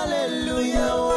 hallelujah.